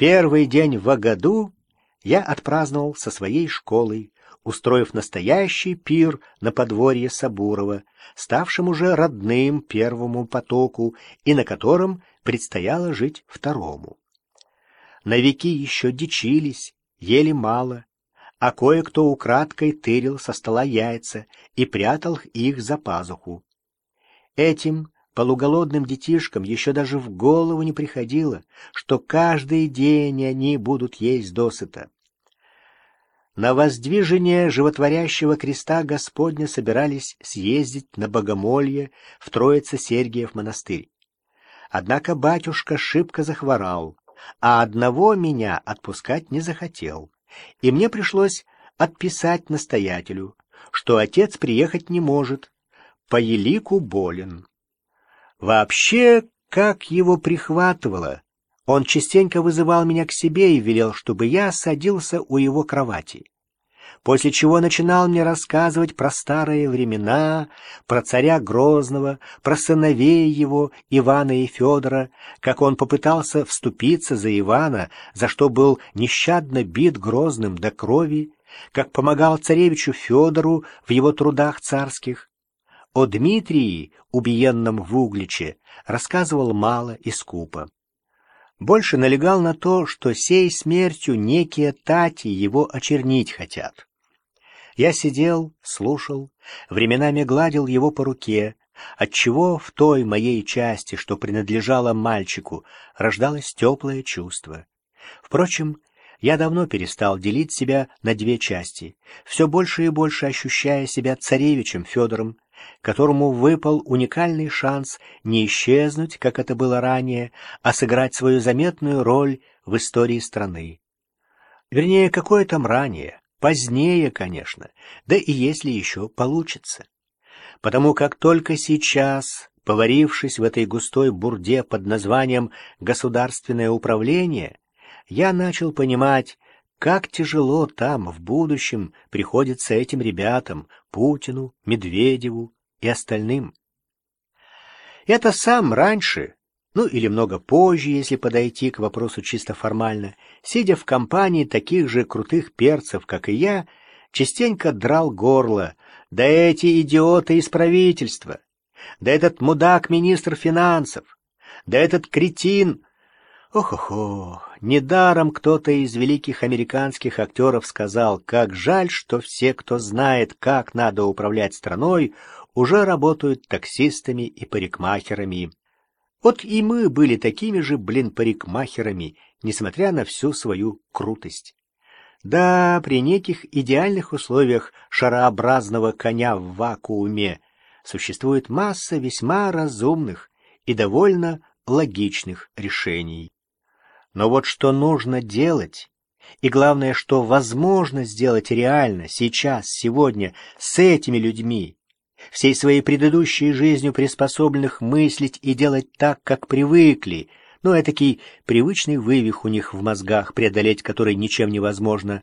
Первый день в году я отпраздновал со своей школой, устроив настоящий пир на подворье Сабурова, ставшим уже родным первому потоку и на котором предстояло жить второму. Новики еще дичились, ели мало, а кое-кто украдкой тырил со стола яйца и прятал их за пазуху. Этим полуголодным детишкам еще даже в голову не приходило, что каждый день они будут есть досыта. На воздвижение животворящего креста Господня собирались съездить на Богомолье в Троице-Сергиев монастырь. Однако батюшка шибко захворал, а одного меня отпускать не захотел, и мне пришлось отписать настоятелю, что отец приехать не может, по елику болен. Вообще, как его прихватывало, он частенько вызывал меня к себе и велел, чтобы я садился у его кровати. После чего начинал мне рассказывать про старые времена, про царя Грозного, про сыновей его, Ивана и Федора, как он попытался вступиться за Ивана, за что был нещадно бит Грозным до крови, как помогал царевичу Федору в его трудах царских. О Дмитрии, убиенном в Угличе, рассказывал мало и скупо больше налегал на то, что сей смертью некие тати его очернить хотят. Я сидел, слушал, временами гладил его по руке, отчего в той моей части, что принадлежала мальчику, рождалось теплое чувство. Впрочем, я давно перестал делить себя на две части, все больше и больше ощущая себя царевичем Федором, которому выпал уникальный шанс не исчезнуть, как это было ранее, а сыграть свою заметную роль в истории страны. Вернее, какое там ранее, позднее, конечно, да и если еще получится. Потому как только сейчас, поварившись в этой густой бурде под названием «государственное управление», я начал понимать, как тяжело там, в будущем, приходится этим ребятам, Путину, Медведеву и остальным. Это сам раньше, ну или много позже, если подойти к вопросу чисто формально, сидя в компании таких же крутых перцев, как и я, частенько драл горло, да эти идиоты из правительства, да этот мудак-министр финансов, да этот кретин... Ох-ох-ох, Недаром кто-то из великих американских актеров сказал, как жаль, что все, кто знает, как надо управлять страной, уже работают таксистами и парикмахерами. Вот и мы были такими же, блин, парикмахерами, несмотря на всю свою крутость. Да, при неких идеальных условиях шарообразного коня в вакууме существует масса весьма разумных и довольно логичных решений. Но вот что нужно делать, и главное, что возможно сделать реально, сейчас, сегодня, с этими людьми, всей своей предыдущей жизнью приспособленных мыслить и делать так, как привыкли, ну, этакий привычный вывих у них в мозгах, преодолеть который ничем невозможно,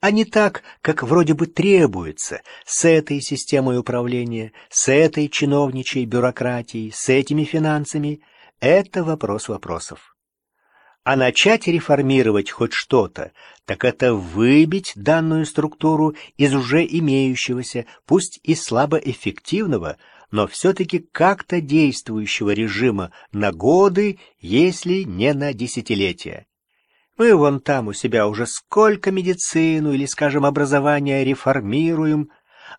а не так, как вроде бы требуется, с этой системой управления, с этой чиновничьей бюрократией, с этими финансами. Это вопрос вопросов. А начать реформировать хоть что-то, так это выбить данную структуру из уже имеющегося, пусть и слабоэффективного, но все-таки как-то действующего режима на годы, если не на десятилетия. Мы вон там у себя уже сколько медицину или, скажем, образование реформируем,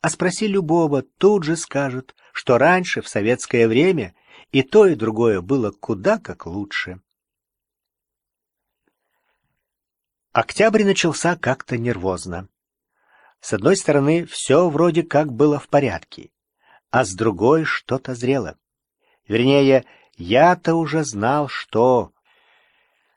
а спроси любого, тут же скажет, что раньше, в советское время, и то, и другое было куда как лучше. Октябрь начался как-то нервозно. С одной стороны, все вроде как было в порядке, а с другой что-то зрело. Вернее, я-то уже знал, что...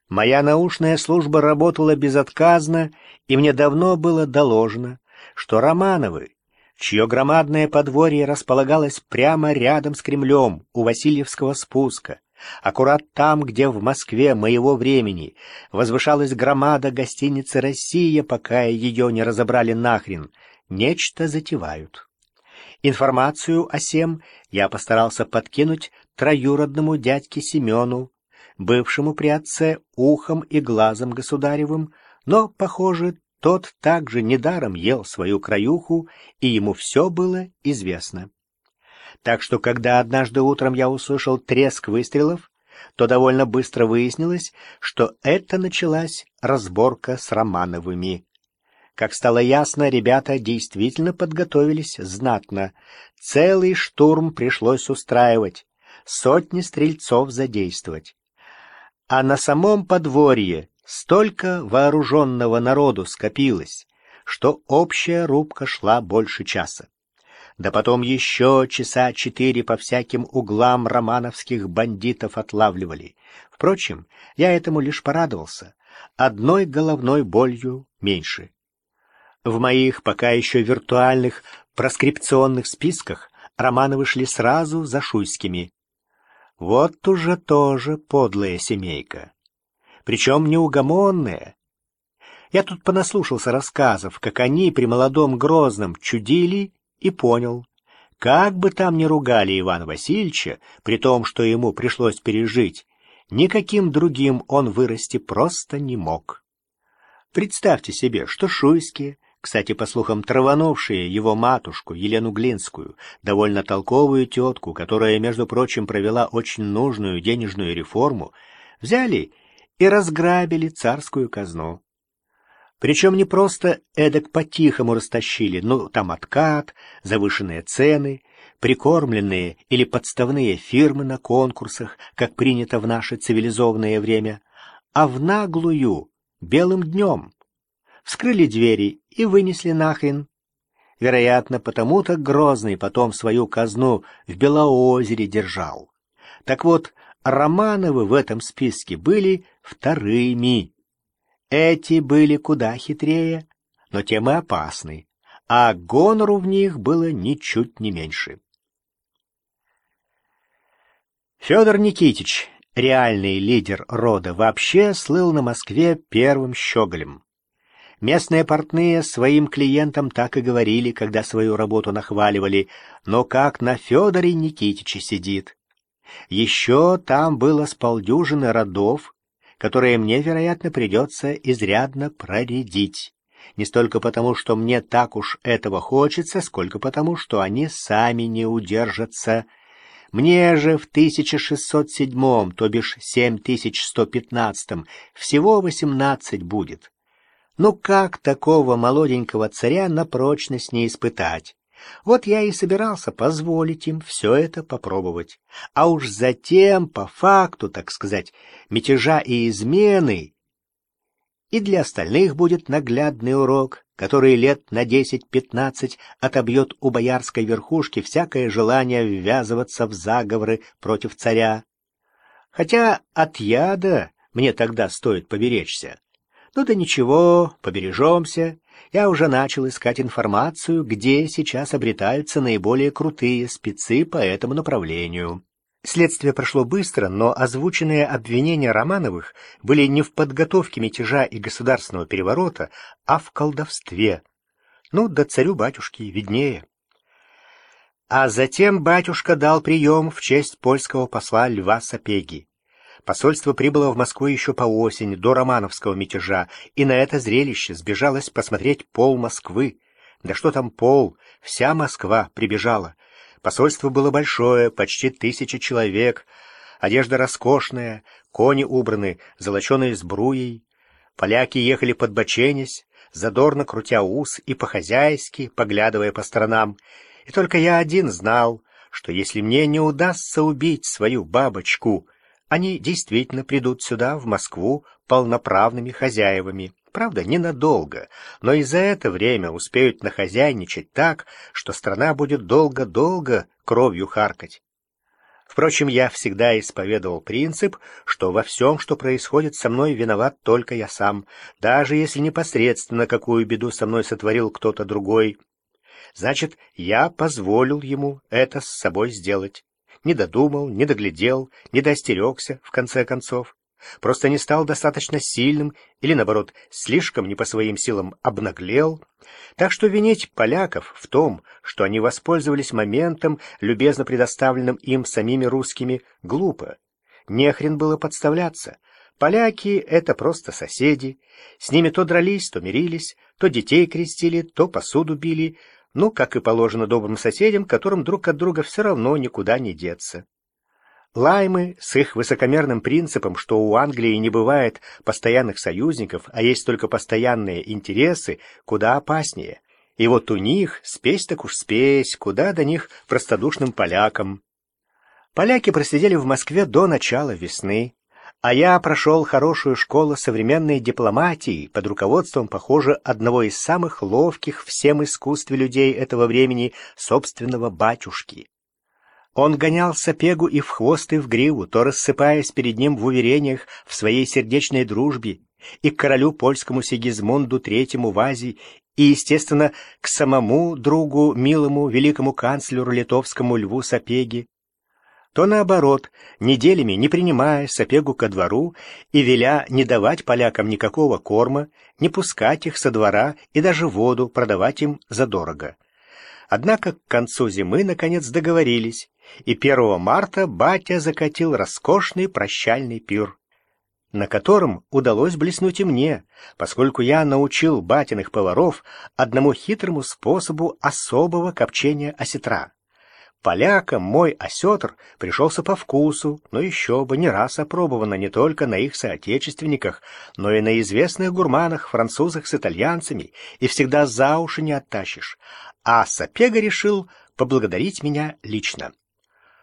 Моя научная служба работала безотказно, и мне давно было доложено, что Романовы, чье громадное подворье располагалось прямо рядом с Кремлем у Васильевского спуска, Аккурат там, где в Москве моего времени возвышалась громада гостиницы «Россия», пока ее не разобрали нахрен, нечто затевают. Информацию о сем я постарался подкинуть троюродному дядьке Семену, бывшему при отце ухом и глазом государевым, но, похоже, тот также недаром ел свою краюху, и ему все было известно. Так что, когда однажды утром я услышал треск выстрелов, то довольно быстро выяснилось, что это началась разборка с Романовыми. Как стало ясно, ребята действительно подготовились знатно. Целый штурм пришлось устраивать, сотни стрельцов задействовать. А на самом подворье столько вооруженного народу скопилось, что общая рубка шла больше часа. Да потом еще часа четыре по всяким углам романовских бандитов отлавливали. Впрочем, я этому лишь порадовался. Одной головной болью меньше. В моих пока еще виртуальных проскрипционных списках Романовы шли сразу за Шуйскими. Вот уже тоже подлая семейка. Причем неугомонная. Я тут понаслушался рассказов, как они при молодом Грозном чудили и понял, как бы там ни ругали Ивана Васильевича, при том, что ему пришлось пережить, никаким другим он вырасти просто не мог. Представьте себе, что Шуйские, кстати, по слухам, траванувшие его матушку Елену Глинскую, довольно толковую тетку, которая, между прочим, провела очень нужную денежную реформу, взяли и разграбили царскую казну. Причем не просто эдак по-тихому растащили, ну, там откат, завышенные цены, прикормленные или подставные фирмы на конкурсах, как принято в наше цивилизованное время, а в наглую, белым днем. Вскрыли двери и вынесли нахрен. Вероятно, потому-то Грозный потом свою казну в Белоозере держал. Так вот, Романовы в этом списке были вторыми. Эти были куда хитрее, но тем и опасны, а гонору в них было ничуть не меньше. Федор Никитич, реальный лидер рода, вообще слыл на Москве первым щеголем. Местные портные своим клиентам так и говорили, когда свою работу нахваливали, но как на Федоре Никитиче сидит. Еще там было с полдюжины родов, которые мне, вероятно, придется изрядно проредить. Не столько потому, что мне так уж этого хочется, сколько потому, что они сами не удержатся. Мне же в 1607, то бишь 7115, всего 18 будет. Ну как такого молоденького царя на прочность не испытать? Вот я и собирался позволить им все это попробовать. А уж затем, по факту, так сказать, мятежа и измены, и для остальных будет наглядный урок, который лет на десять-пятнадцать отобьет у боярской верхушки всякое желание ввязываться в заговоры против царя. Хотя от яда мне тогда стоит поберечься. Ну да ничего, побережемся, я уже начал искать информацию, где сейчас обретаются наиболее крутые спецы по этому направлению. Следствие прошло быстро, но озвученные обвинения Романовых были не в подготовке мятежа и государственного переворота, а в колдовстве. Ну, да царю-батюшке виднее. А затем батюшка дал прием в честь польского посла Льва Сапеги. Посольство прибыло в Москву еще по осени, до Романовского мятежа, и на это зрелище сбежалось посмотреть пол Москвы. Да что там пол, вся Москва прибежала. Посольство было большое, почти тысяча человек, одежда роскошная, кони убраны, золоченые сбруей. Поляки ехали подбоченясь, задорно крутя ус и по-хозяйски, поглядывая по сторонам. И только я один знал, что если мне не удастся убить свою бабочку, они действительно придут сюда, в Москву, полноправными хозяевами. Правда, ненадолго, но и за это время успеют нахозяйничать так, что страна будет долго-долго кровью харкать. Впрочем, я всегда исповедовал принцип, что во всем, что происходит со мной, виноват только я сам, даже если непосредственно какую беду со мной сотворил кто-то другой. Значит, я позволил ему это с собой сделать не додумал, не доглядел, не доостерегся, в конце концов. Просто не стал достаточно сильным или, наоборот, слишком не по своим силам обнаглел. Так что винить поляков в том, что они воспользовались моментом, любезно предоставленным им самими русскими, глупо. нехрен было подставляться. Поляки — это просто соседи. С ними то дрались, то мирились, то детей крестили, то посуду били. Ну, как и положено добрым соседям, которым друг от друга все равно никуда не деться. Лаймы с их высокомерным принципом, что у Англии не бывает постоянных союзников, а есть только постоянные интересы, куда опаснее. И вот у них, спесь так уж спесь, куда до них простодушным полякам. Поляки просидели в Москве до начала весны, а я прошел хорошую школу современной дипломатии под руководством, похоже, одного из самых ловких всем искусстве людей этого времени, собственного батюшки. Он гонял Сапегу и в хвост, и в гриву, то рассыпаясь перед ним в уверениях в своей сердечной дружбе, и к королю польскому Сигизмунду Третьему в Азии, и, естественно, к самому другу, милому великому канцлеру литовскому Льву Сапеге, то наоборот, неделями не принимая Сапегу ко двору и веля не давать полякам никакого корма, не пускать их со двора и даже воду продавать им задорого. Однако к концу зимы наконец договорились, и 1 марта батя закатил роскошный прощальный пир на котором удалось блеснуть и мне, поскольку я научил батиных поваров одному хитрому способу особого копчения осетра. Полякам мой осетр пришелся по вкусу, но еще бы не раз опробовано не только на их соотечественниках, но и на известных гурманах, французах с итальянцами, и всегда за уши не оттащишь. А Сапега решил поблагодарить меня лично.